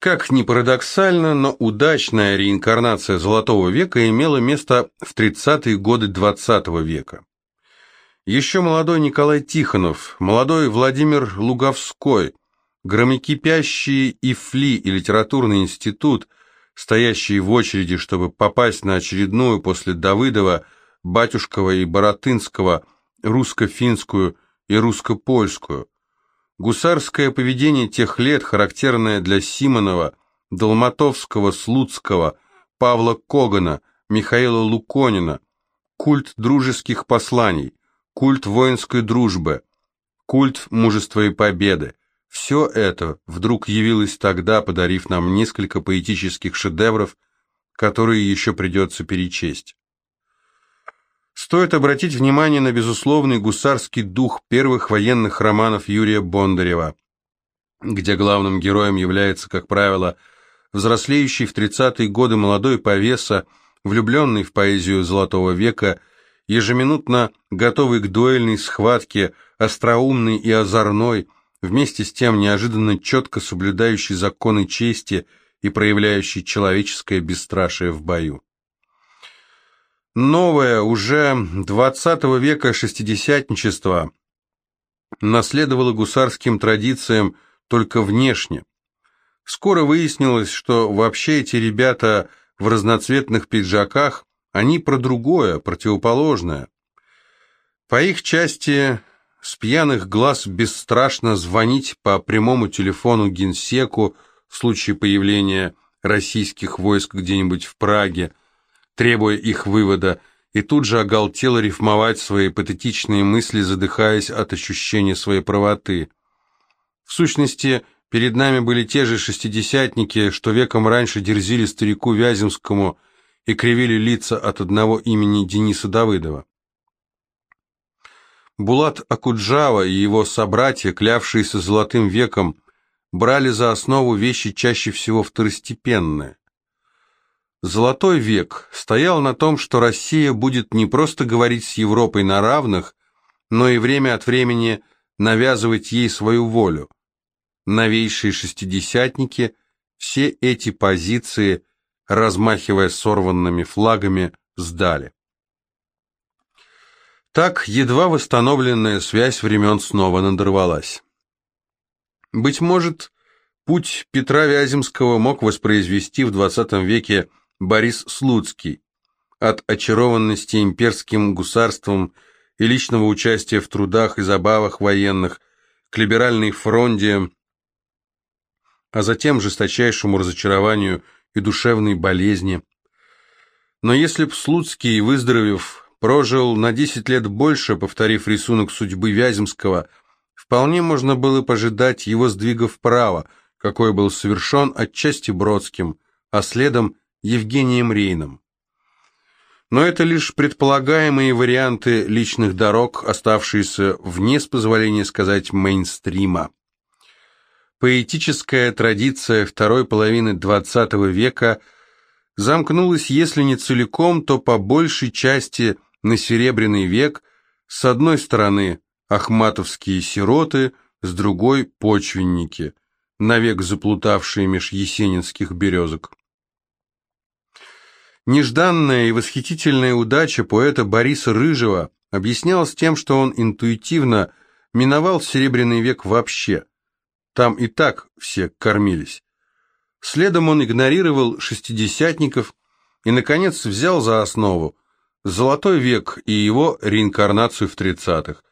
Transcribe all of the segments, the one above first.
Как ни парадоксально, но удачная реинкарнация Золотого века имела место в 30-е годы XX -го века. Еще молодой Николай Тихонов, молодой Владимир Луговской, громокипящий ИФЛИ и литературный институт, стоящие в очереди, чтобы попасть на очередную после Давыдова, Батюшкова и Боротынского русско-финскую и русско-польскую. Гусарское поведение тех лет, характерное для Симонова, Долматовского, Слуцкого, Павла Когана, Михаила Луконина, культ дружеских посланий, культ воинской дружбы, культ мужества и победы. Все это вдруг явилось тогда, подарив нам несколько поэтических шедевров, которые еще придется перечесть. Стоит обратить внимание на безусловный гусарский дух первых военных романов Юрия Бондарева, где главным героем является, как правило, взрослеющий в 30-е годы молодой повеса, влюбленный в поэзию Золотого века, ежеминутно готовый к дуэльной схватке, остроумный и озорной, вместе с тем неожиданно четко соблюдающий законы чести и проявляющий человеческое бесстрашие в бою. Новое, уже XX века шестидесятничество наследовало гусарским традициям только внешне. Скоро выяснилось, что вообще эти ребята в разноцветных пиджаках, они про другое, противоположное. По их части с пьяных глаз бесстрашно звонить по прямому телефону генсеку в случае появления российских войск где-нибудь в Праге, требуя их вывода, и тут же оголтело рифмовать свои патетичные мысли, задыхаясь от ощущения своей правоты. В сущности, перед нами были те же шестидесятники, что веком раньше дерзили старику Вяземскому и кривили лица от одного имени Дениса Давыдова. Булат Акуджава и его собратья, клявшиеся золотым веком, брали за основу вещи чаще всего второстепенные. Золотой век стоял на том, что Россия будет не просто говорить с Европой на равных, но и время от времени навязывать ей свою волю. Новейшие шестидесятники все эти позиции, размахивая сорванными флагами, сдали. Так едва восстановленная связь времен снова надорвалась. Быть может, путь Петра Вяземского мог воспроизвести в XX веке Борис Слуцкий. От очарованности имперским гусарством и личного участия в трудах и забавах военных к либеральной фронде, а затем жесточайшему разочарованию и душевной болезни. Но если б Слуцкий, выздоровев, прожил на 10 лет больше, повторив рисунок судьбы Вяземского, вполне можно было пожидать его сдвига вправо, какой был совершен отчасти Бродским, а следом Евгением Рейном. Но это лишь предполагаемые варианты личных дорог, оставшиеся вне, с позволения сказать, мейнстрима. Поэтическая традиция второй половины XX века замкнулась, если не целиком, то по большей части на Серебряный век, с одной стороны ахматовские сироты, с другой – почвенники, навек заплутавшие меж есенинских березок. Нежданная и восхитительная удача поэта Бориса Рыжего объяснялась тем, что он интуитивно миновал Серебряный век вообще. Там и так все кормились. Следом он игнорировал шестидесятников и, наконец, взял за основу Золотой век и его реинкарнацию в тридцатых,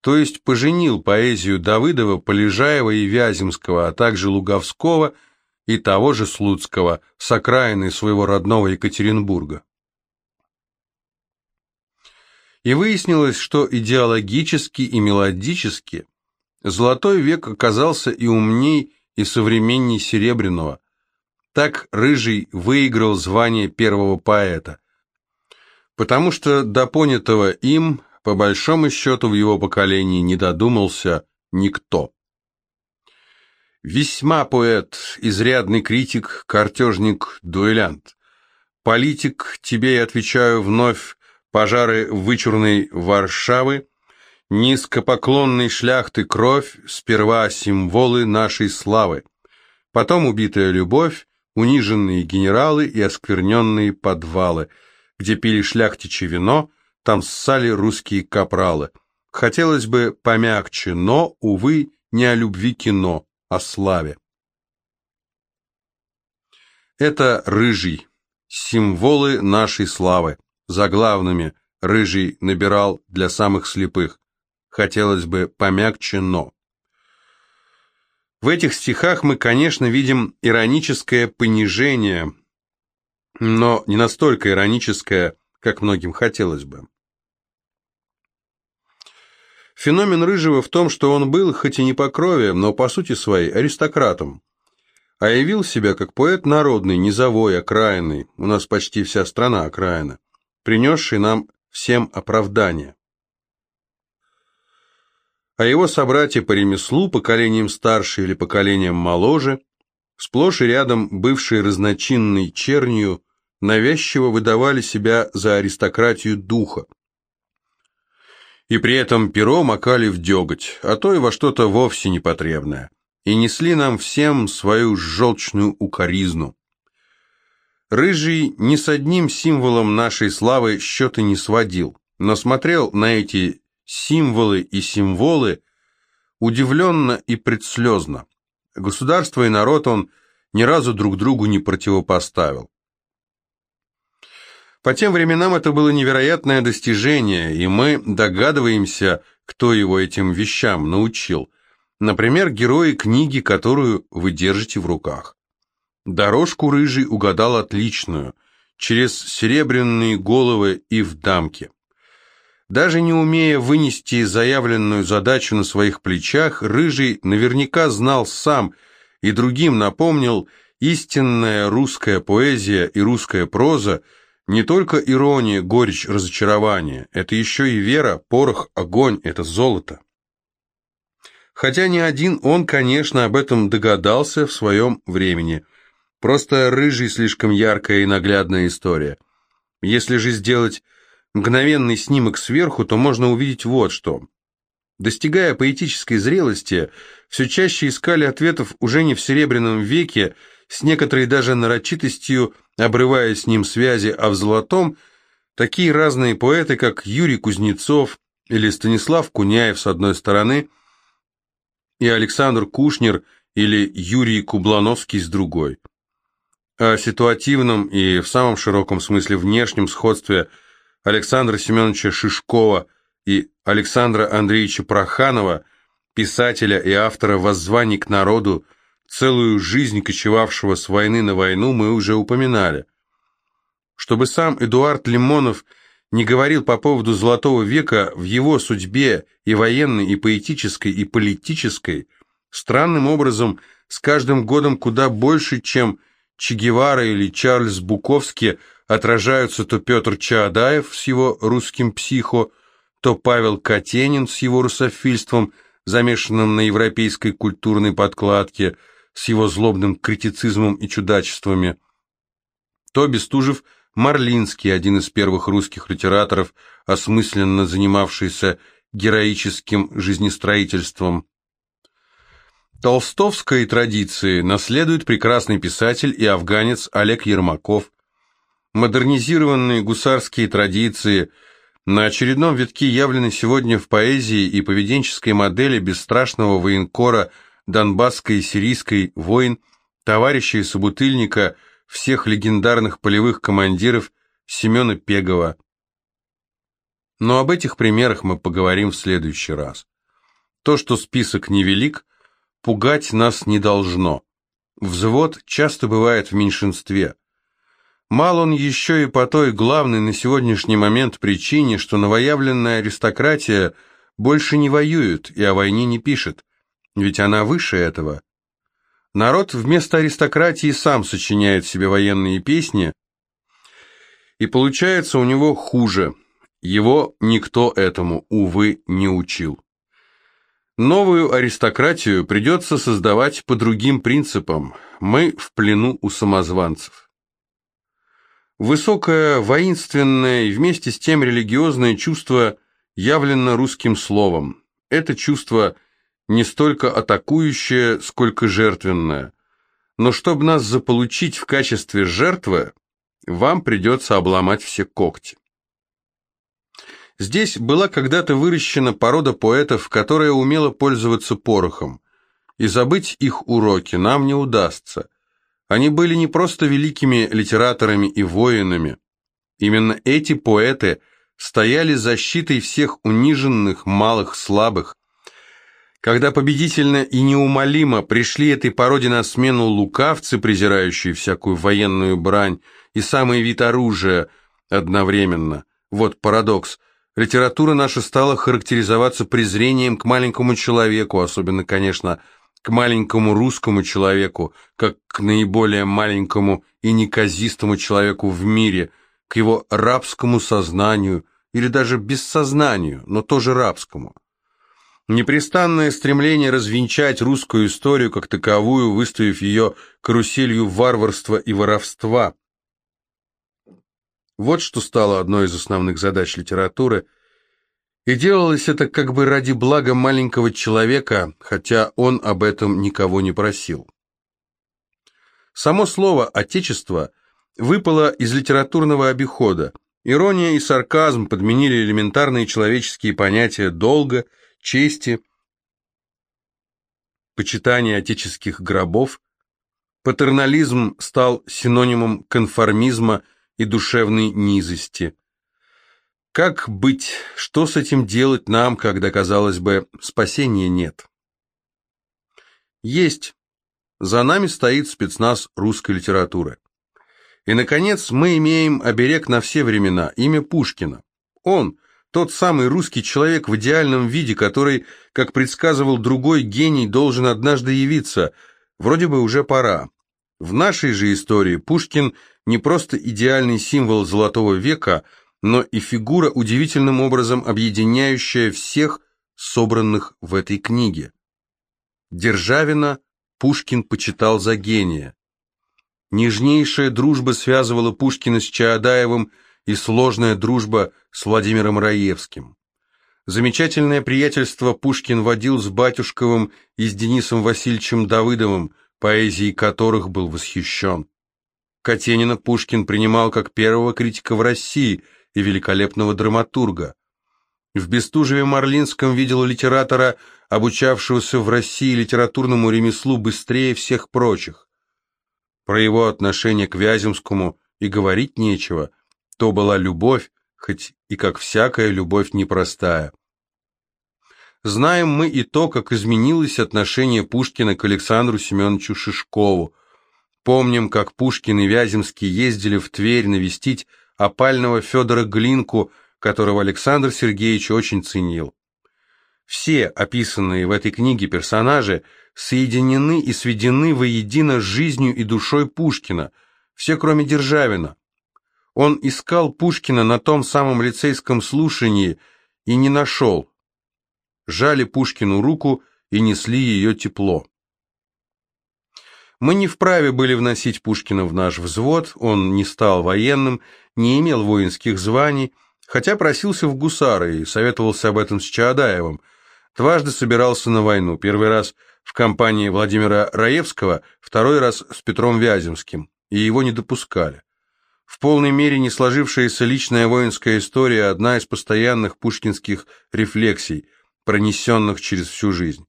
то есть поженил поэзию Давыдова, Полежаева и Вяземского, а также Луговского – и того же Слуцкого с окраины своего родного Екатеринбурга. И выяснилось, что идеологически и мелодически Золотой век оказался и умней, и современней Серебряного. Так Рыжий выиграл звание первого поэта, потому что до понятого им, по большому счету, в его поколении не додумался никто. Весьма поэт, изрядный критик, картежник, дуэлянт. Политик, тебе я отвечаю вновь, пожары вычурной Варшавы, низкопоклонной шляхты кровь, сперва символы нашей славы. потом убитая любовь, униженные генералы и оскверненные подвалы, где пили шляхтичи вино, там ссали русские капралы. Хотелось бы помягче, но, увы, не о любви кино, о славе. Это рыжий, символы нашей славы, заглавными рыжий набирал для самых слепых. Хотелось бы помягче, но... В этих стихах мы, конечно, видим ироническое понижение, но не настолько ироническое, как многим хотелось бы. Феномен Рыжего в том, что он был, хоть и не по крови, но по сути своей, аристократом, а явил себя как поэт народный, низовой, окраинный, у нас почти вся страна окраина, принесший нам всем оправдание. А его собратья по ремеслу, поколением старше или поколением моложе, сплошь и рядом бывшие разночинной чернью, навязчиво выдавали себя за аристократию духа. И при этом перо макали в деготь, а то и во что-то вовсе непотребное, и несли нам всем свою желчную укоризну. Рыжий ни с одним символом нашей славы счеты не сводил, но смотрел на эти символы и символы удивленно и предслезно. Государство и народ он ни разу друг другу не противопоставил. По тем временам это было невероятное достижение, и мы догадываемся, кто его этим вещам научил. Например, герои книги, которую вы держите в руках. Дорожку рыжий угадал отличную, через серебряные головы и в дамке. Даже не умея вынести заявленную задачу на своих плечах, Рыжий наверняка знал сам и другим напомнил, истинная русская поэзия и русская проза не только ирония, горечь, разочарование, это еще и вера, порох, огонь, это золото. Хотя не один он, конечно, об этом догадался в своем времени. Просто Рыжий слишком яркая и наглядная история. Если же сделать мгновенный снимок сверху, то можно увидеть вот что. Достигая поэтической зрелости, все чаще искали ответов уже не в Серебряном веке, с некоторой даже нарочитостью обрывая с ним связи, а в Золотом такие разные поэты, как Юрий Кузнецов или Станислав Куняев с одной стороны, и Александр Кушнер или Юрий Кублановский с другой. О ситуативном и в самом широком смысле внешнем сходстве – Александра Семеновича Шишкова и Александра Андреевича Проханова, писателя и автора «Воззваний к народу», целую жизнь кочевавшего с войны на войну, мы уже упоминали. Чтобы сам Эдуард Лимонов не говорил по поводу Золотого века в его судьбе и военной, и поэтической, и политической, странным образом с каждым годом куда больше, чем Че Гевара или Чарльз Буковский – отражаются то Петр Чаадаев с его русским психо, то Павел Катенин с его русофильством, замешанным на европейской культурной подкладке, с его злобным критицизмом и чудачествами, то Бестужев Марлинский, один из первых русских литераторов, осмысленно занимавшийся героическим жизнестроительством. Толстовской традиции наследует прекрасный писатель и афганец Олег Ермаков, Модернизированные гусарские традиции на очередном витке явлены сегодня в поэзии и поведенческой модели бесстрашного военкора Донбасской и сирийской войн, товарища и собутыльника всех легендарных полевых командиров Семена Пегова. Но об этих примерах мы поговорим в следующий раз. То, что список невелик, пугать нас не должно. Взвод часто бывает в меньшинстве – Мал он еще и по той главной на сегодняшний момент причине, что новоявленная аристократия больше не воюет и о войне не пишет, ведь она выше этого. Народ вместо аристократии сам сочиняет себе военные песни, и получается у него хуже. Его никто этому, увы, не учил. Новую аристократию придется создавать по другим принципам. Мы в плену у самозванцев. Высокое, воинственное и вместе с тем религиозное чувство явлено русским словом. Это чувство не столько атакующее, сколько жертвенное. но чтобы нас заполучить в качестве жертвы, вам придется обломать все когти. Здесь была когда-то выращена порода поэтов, которая умела пользоваться порохом, и забыть их уроки нам не удастся. Они были не просто великими литераторами и воинами. Именно эти поэты стояли защитой всех униженных, малых, слабых. Когда победительно и неумолимо пришли этой породе на смену лукавцы, презирающие всякую военную брань, и самый вид оружия одновременно. Вот парадокс – Литература наша стала характеризоваться презрением к маленькому человеку, особенно, конечно, к маленькому русскому человеку, как к наиболее маленькому и неказистому человеку в мире, к его рабскому сознанию или даже бессознанию, но тоже рабскому. Непрестанное стремление развенчать русскую историю как таковую, выставив ее каруселью варварства и воровства – вот что стало одной из основных задач литературы, и делалось это как бы ради блага маленького человека, хотя он об этом никого не просил. Само слово «отечество» выпало из литературного обихода. Ирония и сарказм подменили элементарные человеческие понятия долга, чести, почитания отеческих гробов. Патернализм стал синонимом конформизма – и душевной низости. Как быть, что с этим делать нам, когда, казалось бы, спасения нет? Есть. За нами стоит спецназ русской литературы. И, наконец, мы имеем оберег на все времена, имя Пушкина. Он, тот самый русский человек в идеальном виде, который, как предсказывал другой гений, должен однажды явиться, вроде бы уже пора. В нашей же истории Пушкин не просто идеальный символ Золотого века, но и фигура, удивительным образом объединяющая всех собранных в этой книге. Державина Пушкин почитал за гения. Нежнейшая дружба связывала Пушкина с Чаадаевым и сложная дружба с Владимиром Раевским. Замечательное приятельство Пушкин водил с Батюшковым и с Денисом Васильевичем Давыдовым, поэзией которых был восхищен. Катенина Пушкин принимал как первого критика в России и великолепного драматурга. В Бестужеве-Марлинском видел литератора, обучавшегося в России литературному ремеслу быстрее всех прочих. Про его отношение к Вяземскому и говорить нечего, то была любовь, хоть и как всякая любовь непростая. Знаем мы и то, как изменилось отношение Пушкина к Александру Семеновичу Шишкову. Помним, как Пушкин и Вяземский ездили в Тверь навестить опального Федора Глинку, которого Александр Сергеевич очень ценил. Все описанные в этой книге персонажи соединены и сведены воедино с жизнью и душой Пушкина, все кроме Державина. Он искал Пушкина на том самом лицейском слушании и не нашел, жали Пушкину руку и несли ее тепло. Мы не вправе были вносить Пушкина в наш взвод, он не стал военным, не имел воинских званий, хотя просился в гусары и советовался об этом с Чаадаевым. Дважды собирался на войну, первый раз в компании Владимира Раевского, второй раз с Петром Вяземским, и его не допускали. В полной мере не сложившаяся личная воинская история – одна из постоянных пушкинских рефлексий – пронесенных через всю жизнь.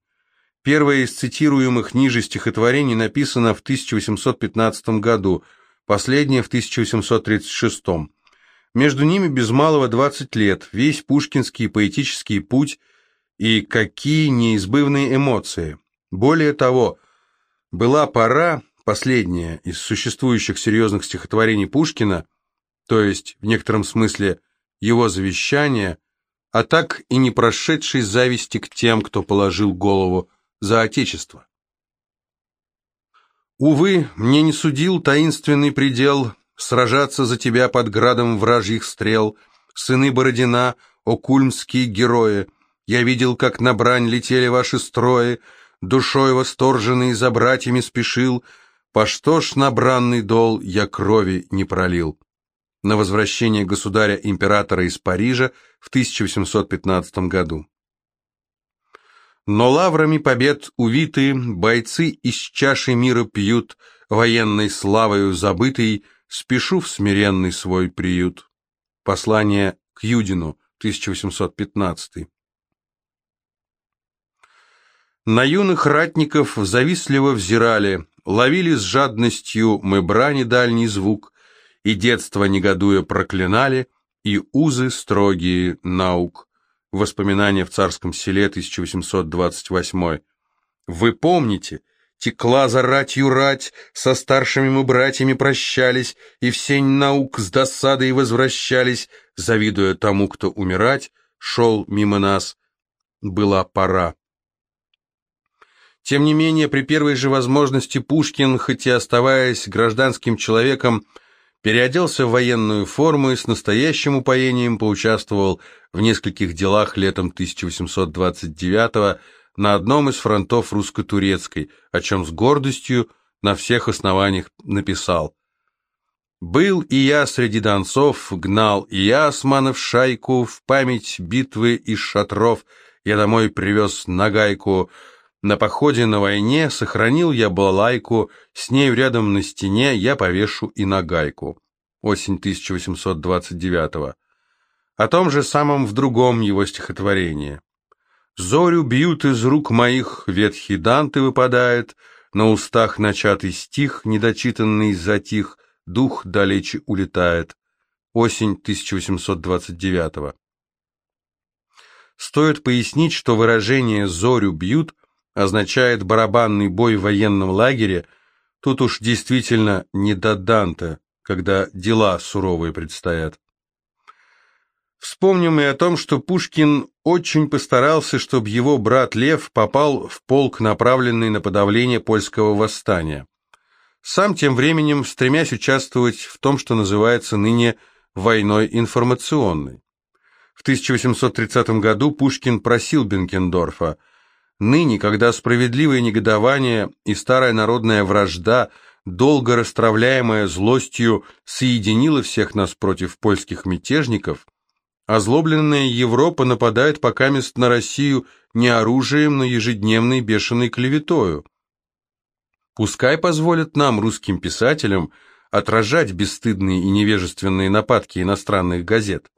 Первое из цитируемых ниже стихотворений написано в 1815 году, последнее в 1836. Между ними без малого 20 лет, весь пушкинский поэтический путь и какие неизбывные эмоции. Более того, была пора, последняя из существующих серьезных стихотворений Пушкина, то есть в некотором смысле его завещание – а так и не прошедшей зависти к тем, кто положил голову за Отечество. Увы, мне не судил таинственный предел сражаться за тебя под градом вражьих стрел, сыны Бородина, окульмские герои. Я видел, как на брань летели ваши строи, душой восторженный за братьями спешил, по что ж на бранный дол я крови не пролил на возвращение государя-императора из Парижа в 1815 году. Но лаврами побед увитые бойцы из чаши мира пьют, военной славою забытый, спешу в смиренный свой приют. Послание к Юдину, 1815. На юных ратников завистливо взирали, ловили с жадностью мы брани дальний звук, и детство негодуя проклинали, и узы строгие наук. Воспоминания в царском селе, 1828. Вы помните, текла за ратью рать, со старшими мы братьями прощались, и в сень наук с досадой возвращались, завидуя тому, кто умирать, шел мимо нас. Была пора. Тем не менее, при первой же возможности Пушкин, хоть и оставаясь гражданским человеком, переоделся в военную форму и с настоящим упоением поучаствовал в нескольких делах летом 1829 на одном из фронтов русско-турецкой, о чем с гордостью на всех основаниях написал. «Был и я среди донцов, гнал и я османов шайку, в память битвы из шатров я домой привез нагайку, на походе на войне сохранил я балалайку, с нею рядом на стене я повешу и нагайку». Осень 1829 -го. О том же самом в другом его стихотворении. Зорю бьют из рук моих, ветхий Данте выпадает, на устах начатый стих, недочитанный затих, дух далече улетает. Осень 1829 -го. Стоит пояснить, что выражение «зорю бьют» означает барабанный бой в военном лагере, тут уж действительно не до Данте, когда дела суровые предстоят. Вспомним и о том, что Пушкин очень постарался, чтобы его брат Лев попал в полк, направленный на подавление польского восстания. Сам тем временем стремясь участвовать в том, что называется ныне «войной информационной». В 1830 году Пушкин просил Бенкендорфа, ныне, когда справедливое негодование и старая народная вражда, долго расстравляемая злостью, соединила всех нас против польских мятежников – Озлобленная Европа нападает пока мест на Россию не оружием, но ежедневной бешеной клеветою. Пускай позволят нам, русским писателям, отражать бесстыдные и невежественные нападки иностранных газет.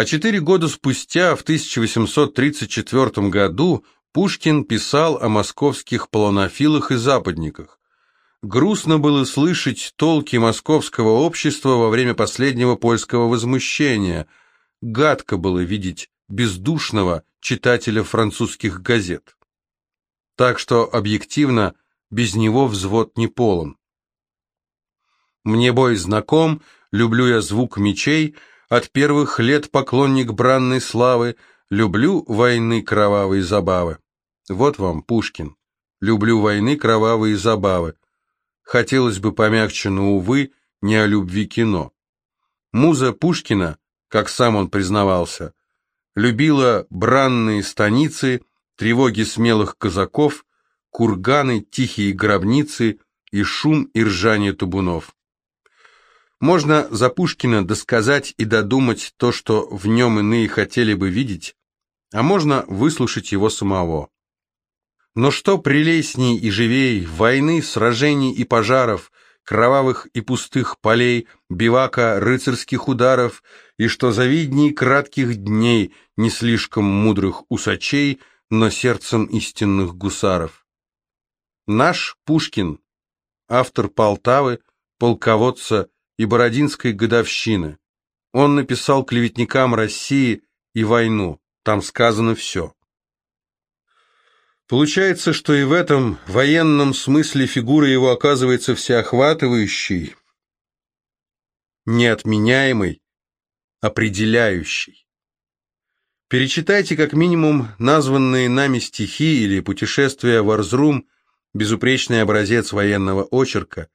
А четыре года спустя, в 1834 году, Пушкин писал о московских полонофилах и западниках. Грустно было слышать толки московского общества во время последнего польского возмущения. Гадко было видеть бездушного читателя французских газет. Так что, объективно, без него взвод не полон. Мне бой знаком, люблю я звук мечей, от первых лет поклонник бранной славы, люблю войны кровавые забавы. Вот вам Пушкин. Люблю войны кровавые забавы. Хотелось бы помягче, но, увы, не о любви кино. Муза Пушкина, как сам он признавался, любила бранные станицы, тревоги смелых казаков, курганы, тихие гробницы и шум и ржание табунов. Можно за Пушкина досказать и додумать то, что в нем иные хотели бы видеть, а можно выслушать его самого. Но что прелестней и живей войны, сражений и пожаров, кровавых и пустых полей, бивака, рыцарских ударов, и что завидней кратких дней, не слишком мудрых усачей, но сердцем истинных гусаров. Наш Пушкин, автор Полтавы, полководца и Бородинской годовщины. Он написал клеветникам России и войну, там сказано все. Получается, что и в этом военном смысле фигура его оказывается всеохватывающей, неотменяемой, определяющей. Перечитайте как минимум названные нами стихи или путешествия в Арзрум, безупречный образец военного очерка.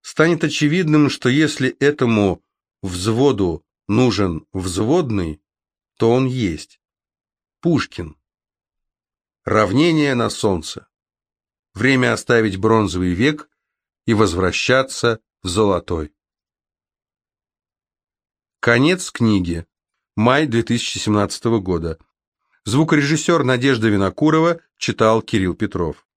Станет очевидным, что если этому взводу нужен взводный, то он есть. Пушкин. Равнение на солнце. Время оставить бронзовый век и возвращаться в золотой. Конец книги. Май 2017 года. Звукорежиссер Надежда Винокурова читал Кирилл Петров.